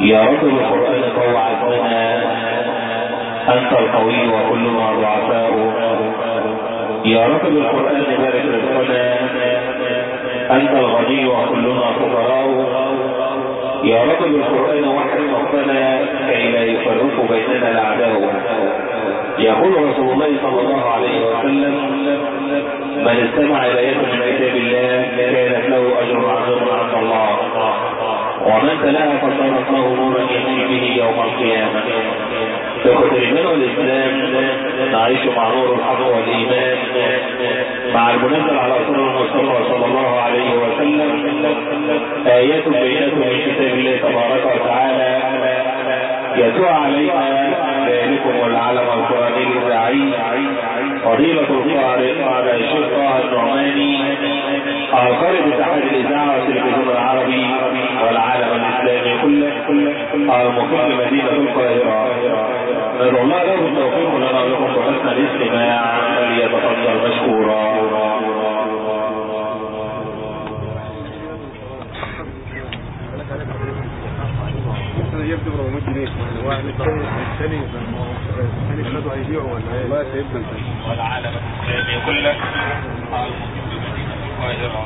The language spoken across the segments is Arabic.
يا رب بالقرآن توعدنا أنت القوي وكلنا ضعفاء يا رب بالقرآن بارك رزقنا أنت الغني وكلنا فقراء يا رب بالقرآن وحد صفنا كي لا يفرق بيننا الأعداء يقول رسول الله صلى الله عليه وسلم من استمع إلى آيات من كتاب الله كانت له أجر عظيم عند الله. ومن تلاها فصارت له نورا يمشي به يوم القيامة. الإيمان والإسلام نعيش مع نور الحق والإيمان. مع المنزل على سر المصطفى صلى الله عليه وسلم آيات بينات من كتاب الله تبارك وتعالى. يتوى علينا ذلكم والعلم القرآني الداعي فضيلة القارئ على الشيخ طه النعماني القارئ باتحاد الإذاعة والتلفزيون العربي. والعالم الإسلامي كله المقيم مدينة القاهرة. ندعو الله له التوفيق لنا ولكم بحسن الاستماع. فليتفضل مشكورا. يبدو والعالم الإسلامي كله القاهرة.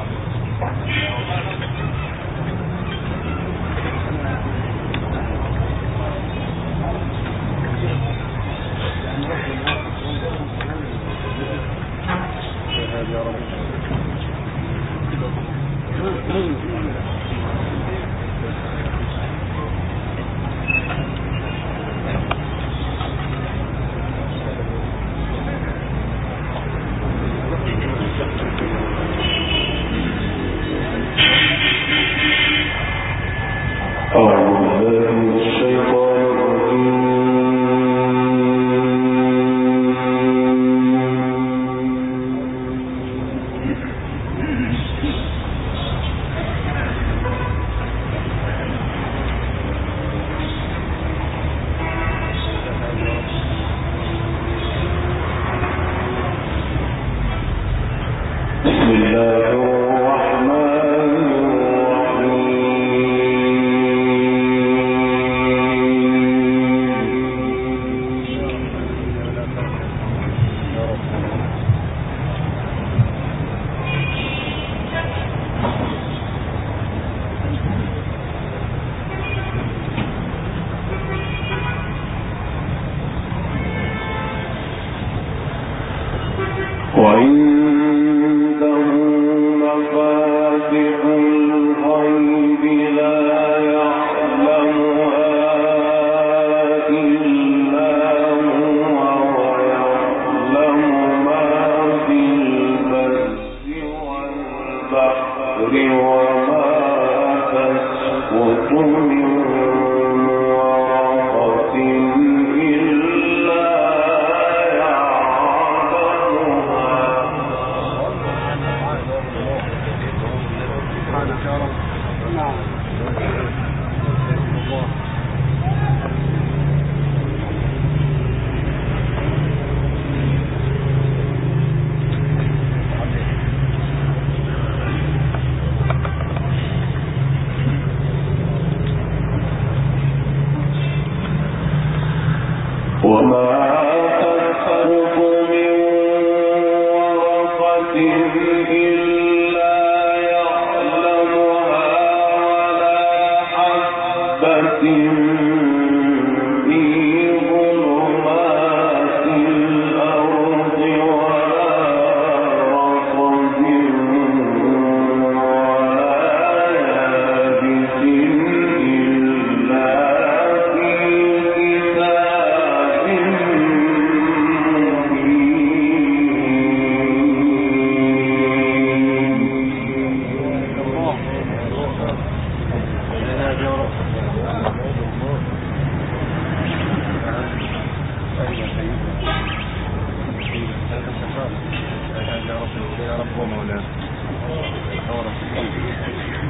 يا رب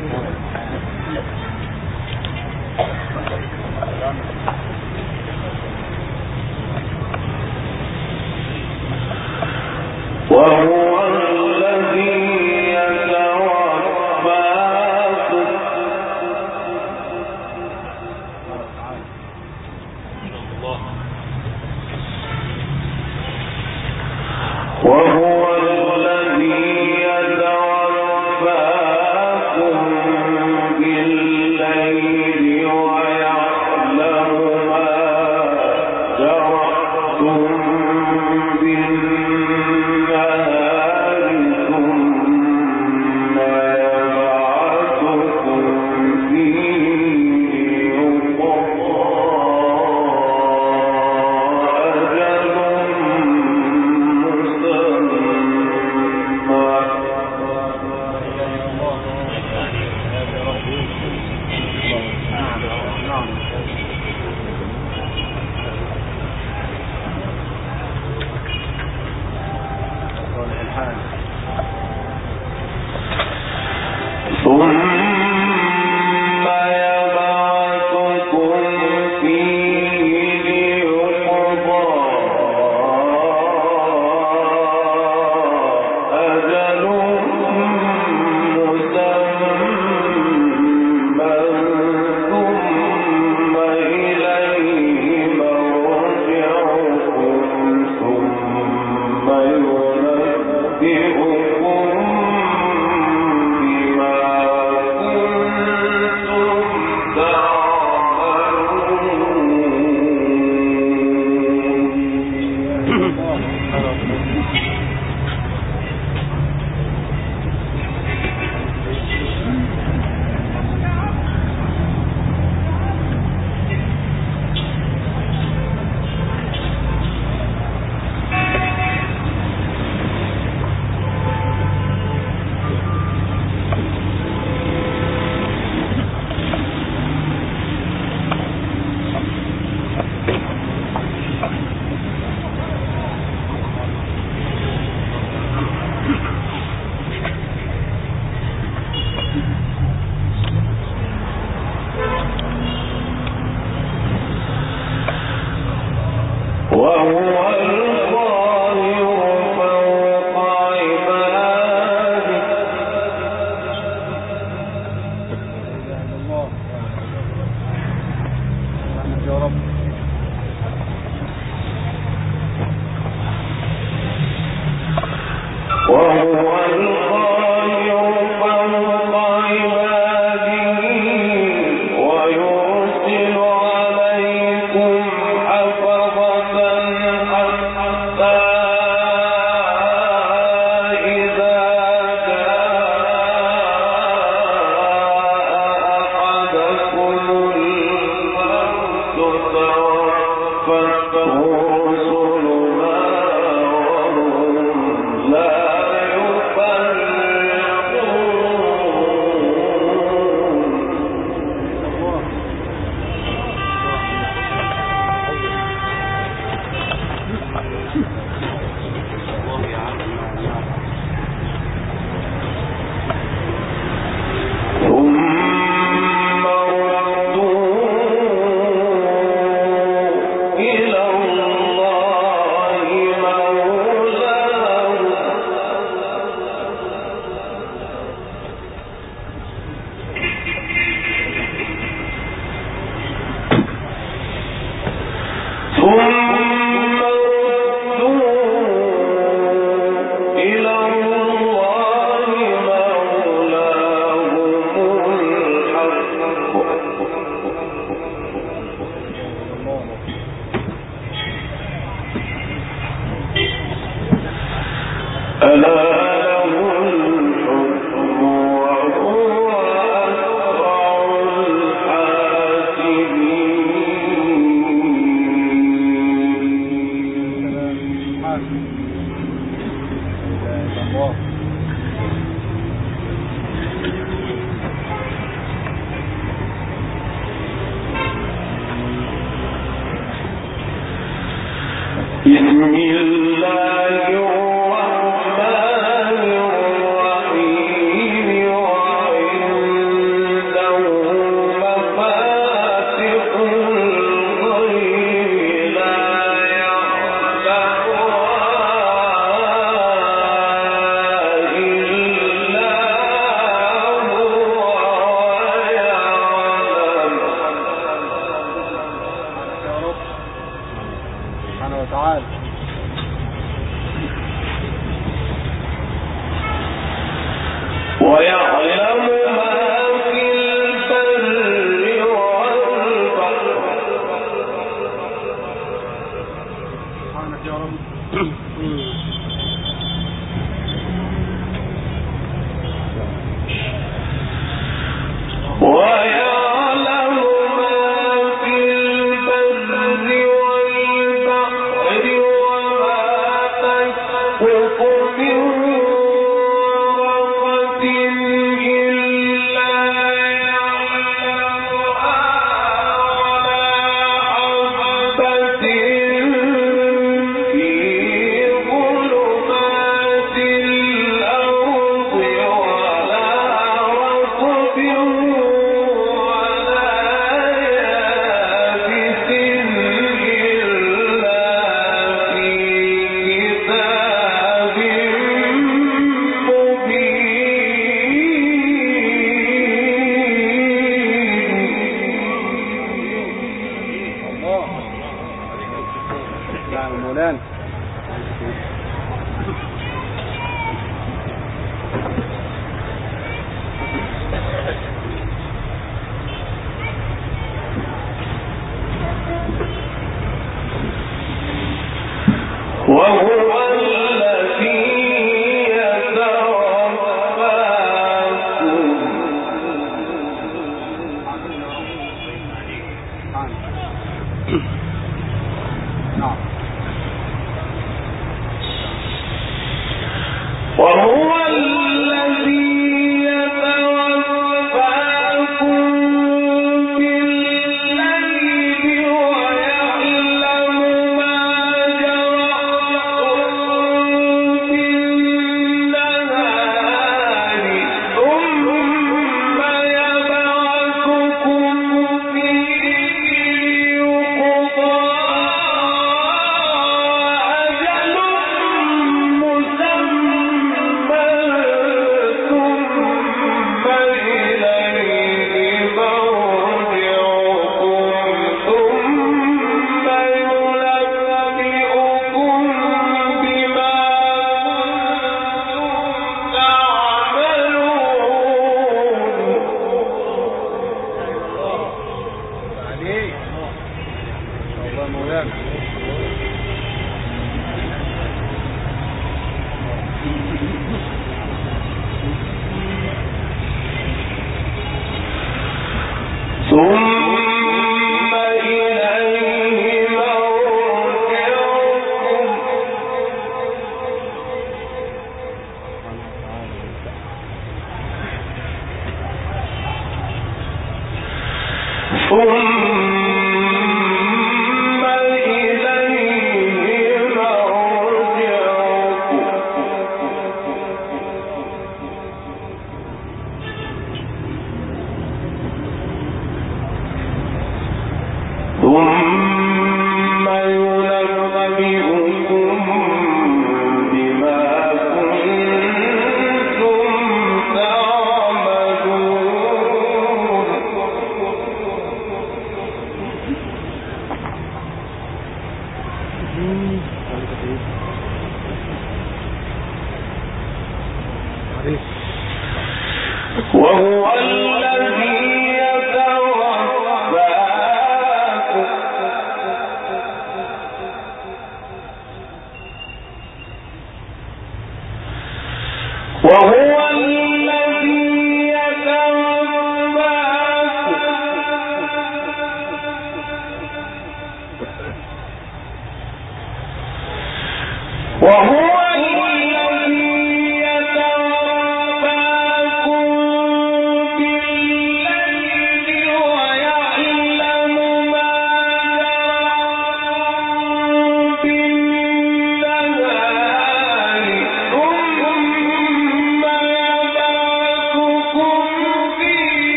ومولانا وهو سبحانه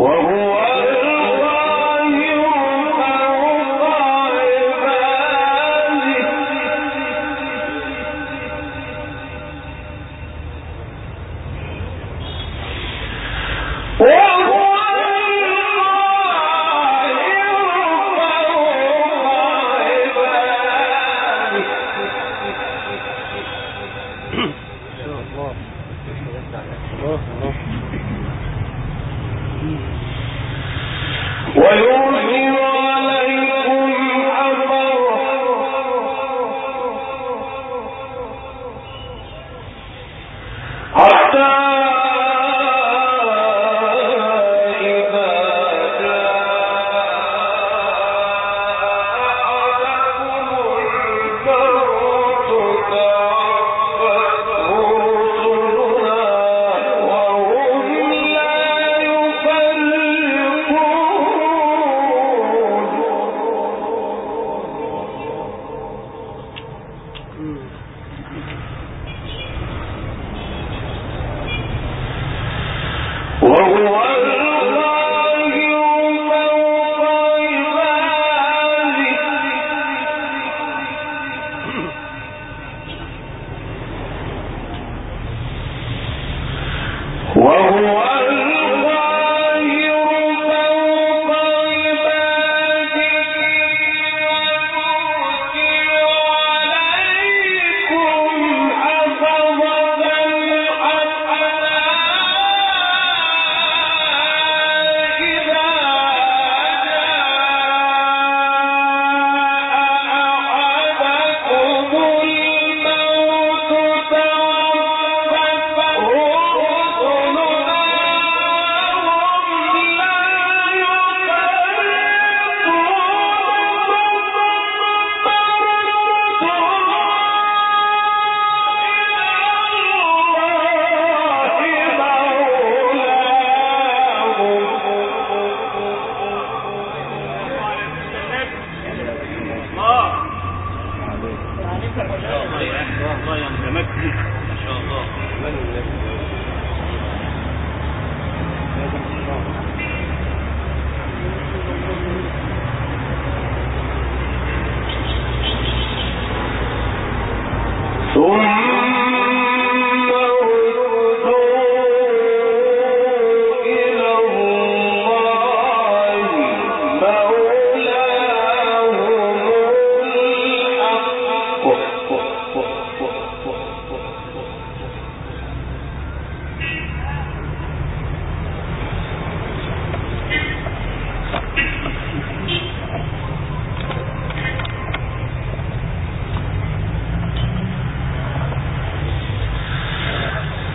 وهو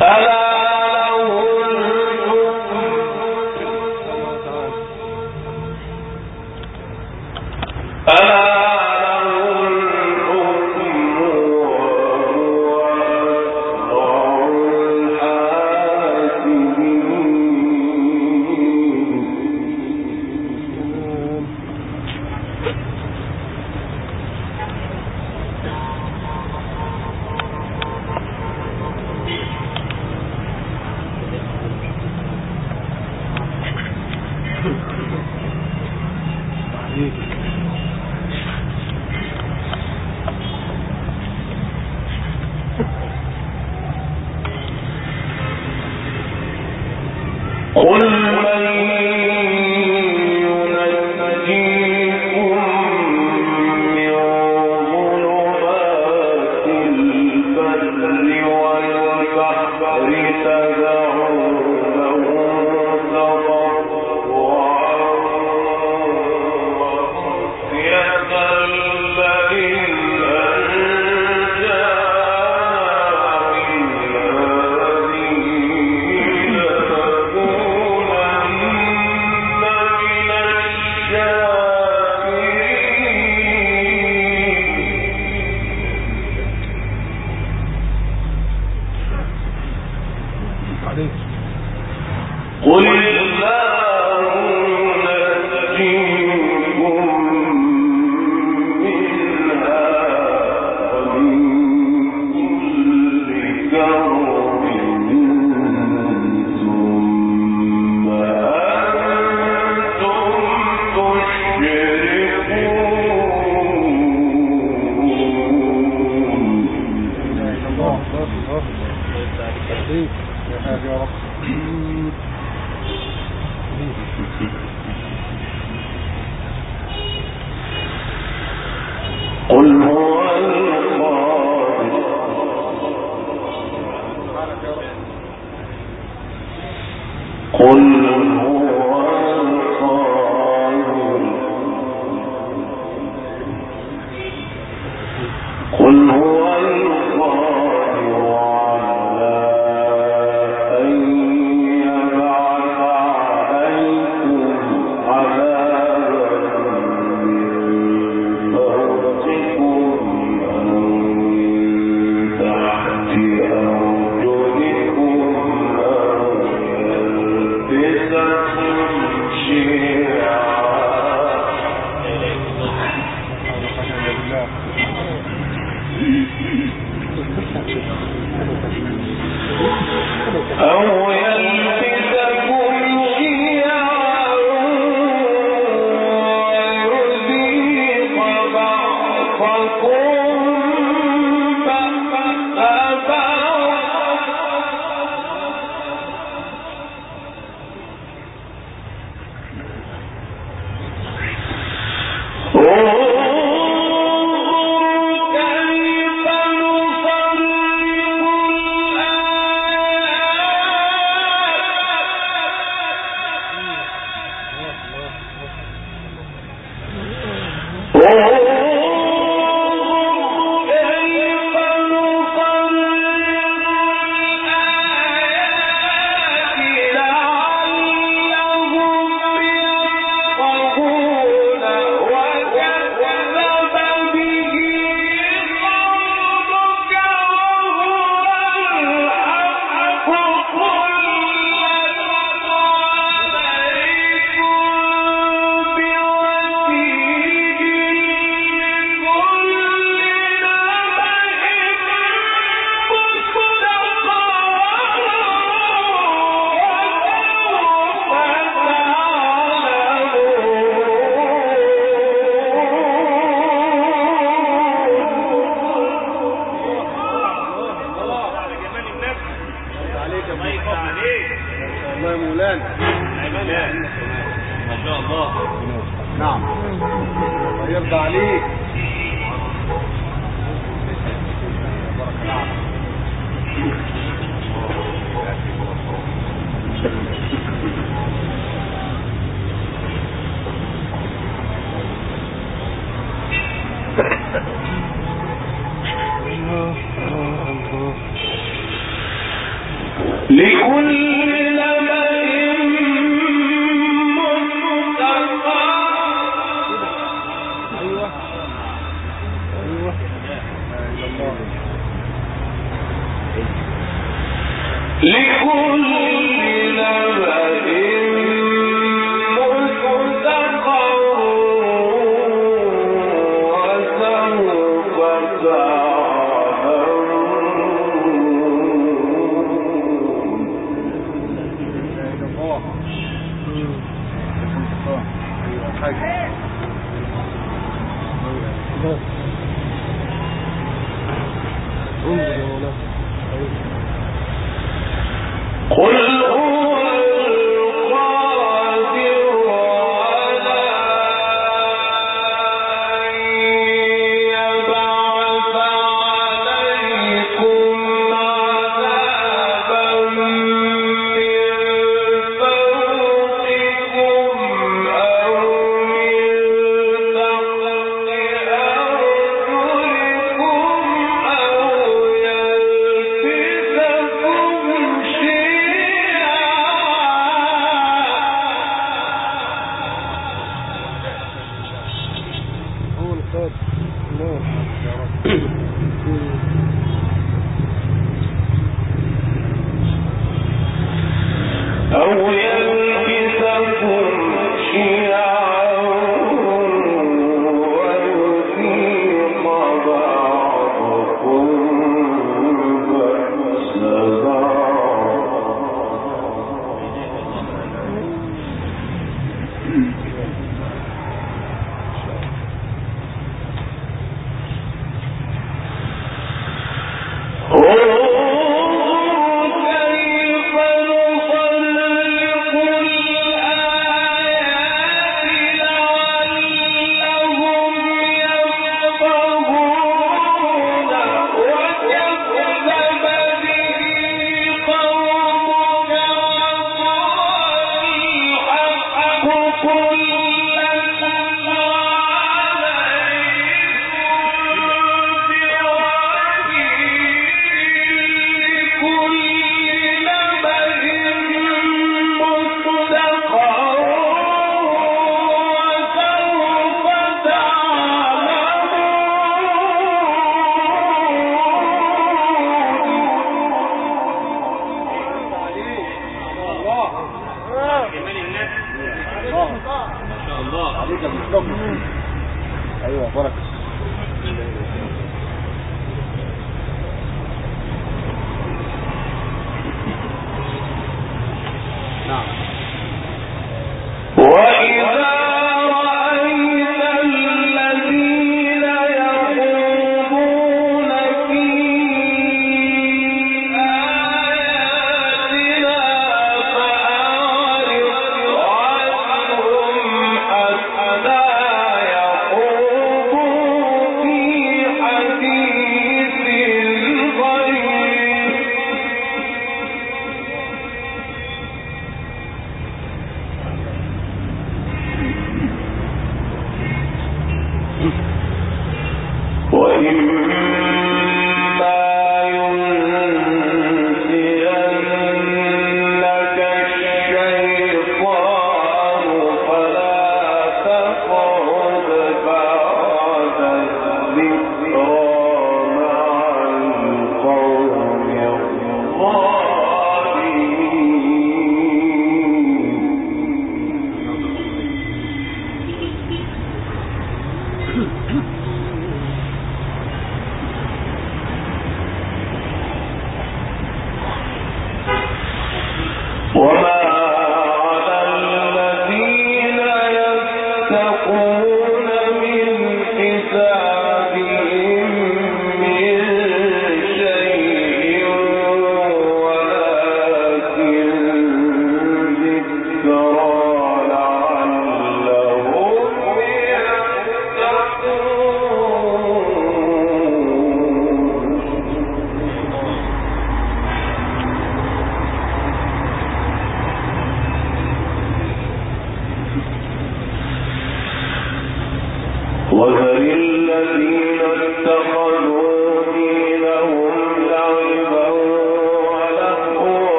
Ala يقول كل road.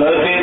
لڑکے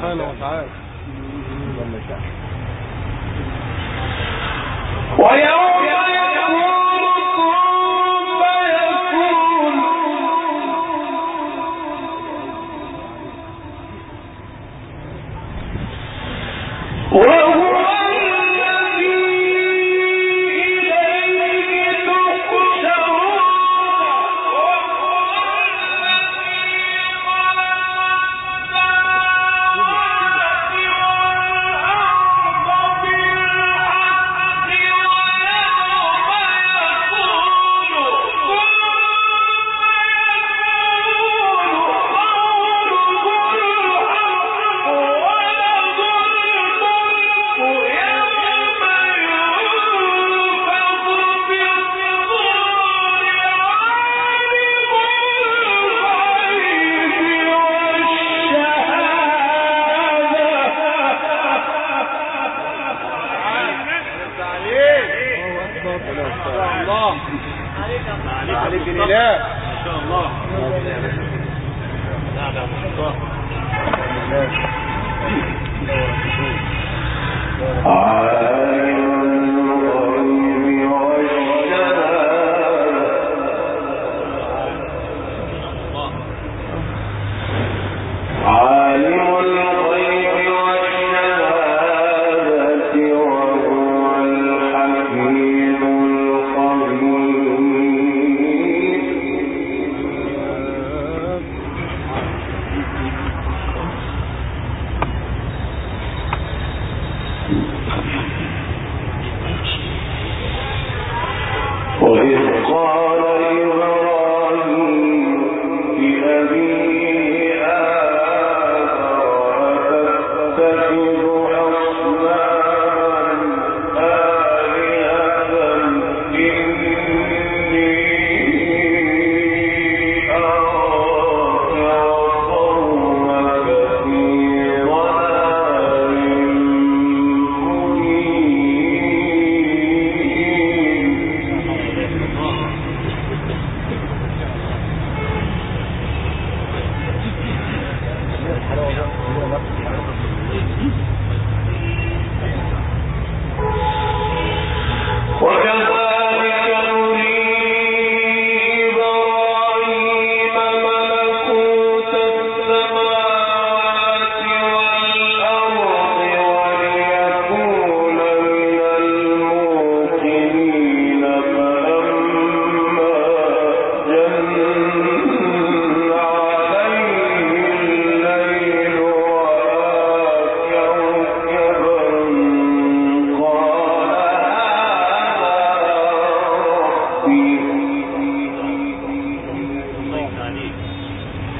سبحانه وتعالى. ويوم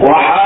وحاجه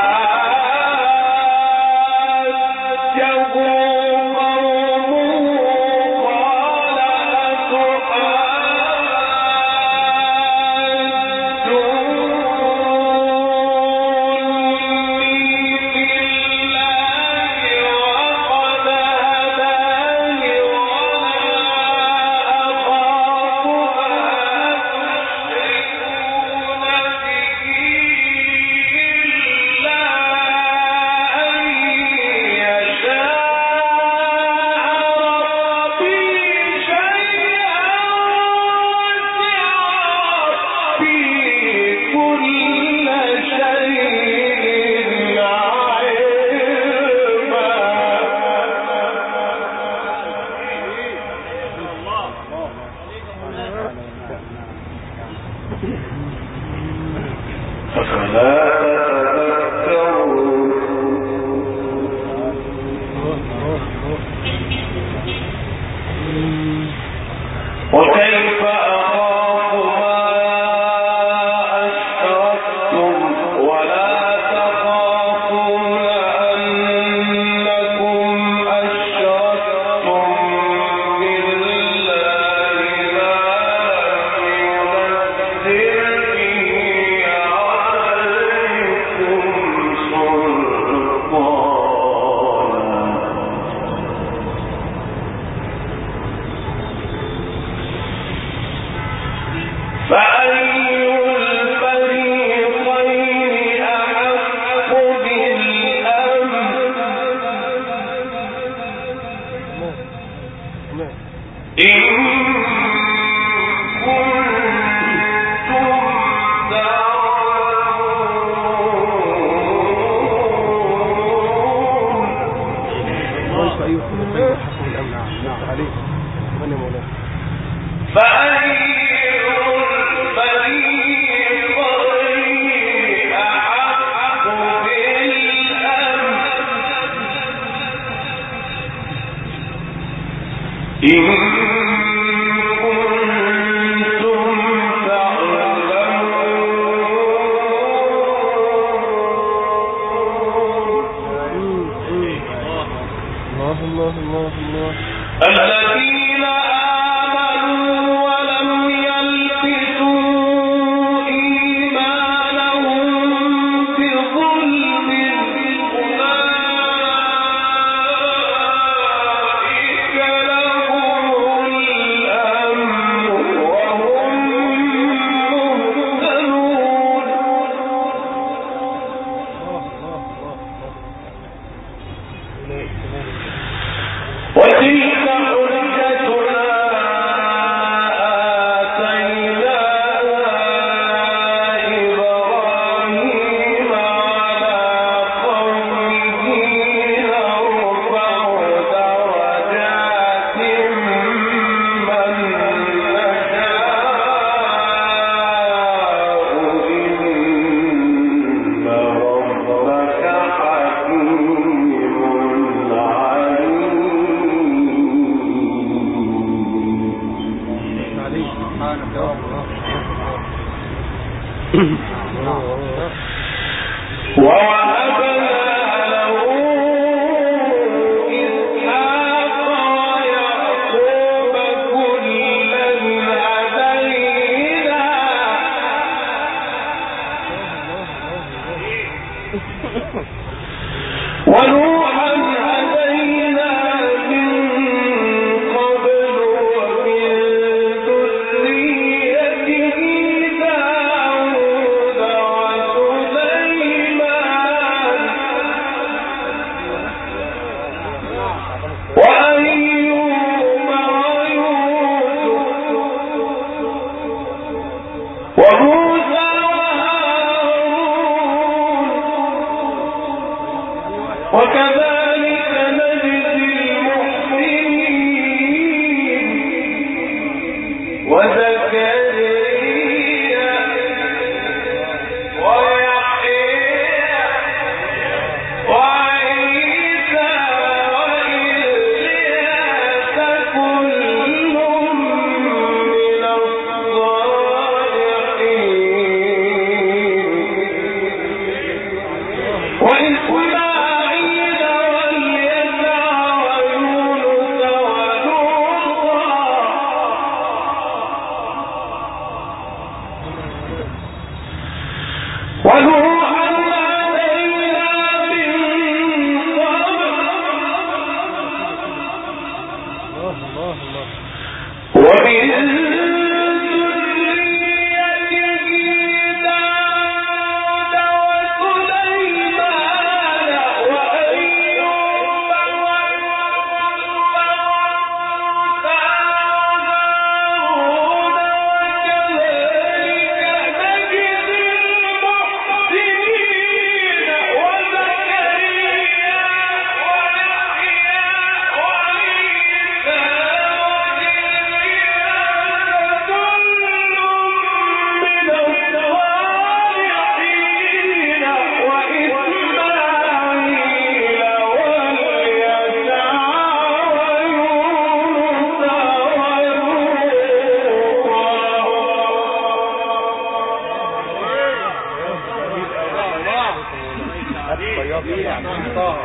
الله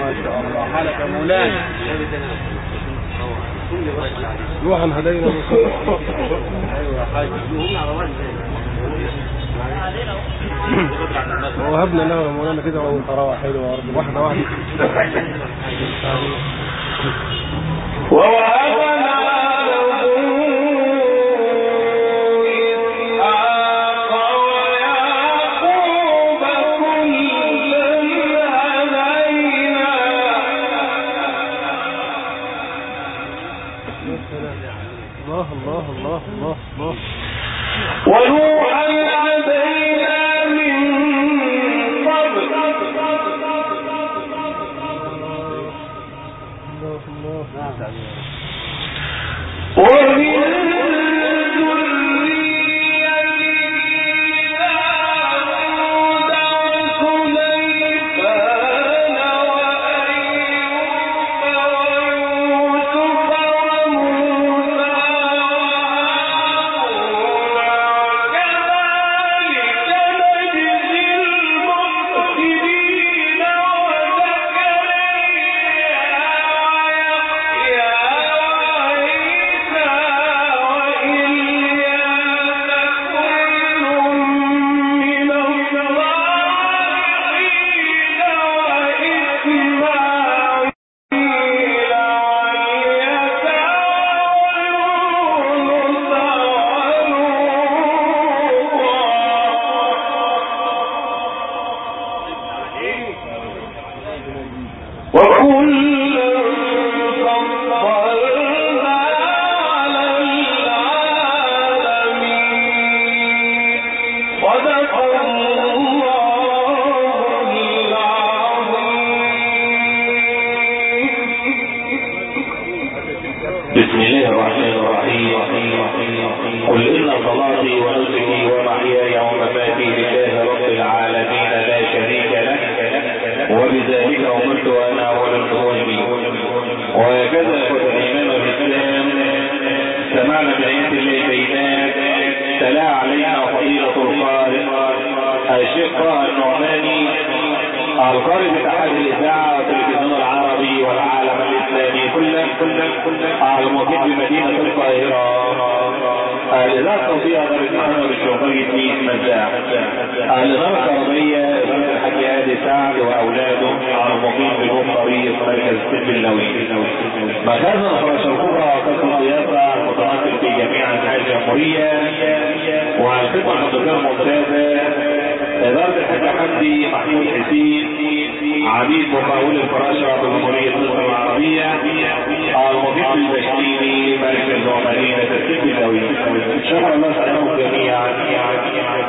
ما شاء الله حالك مولانا أيوه حاج وهبنا له مولانا كده وطراوه حلوة واحدة واحدة ووهبنا Oui oui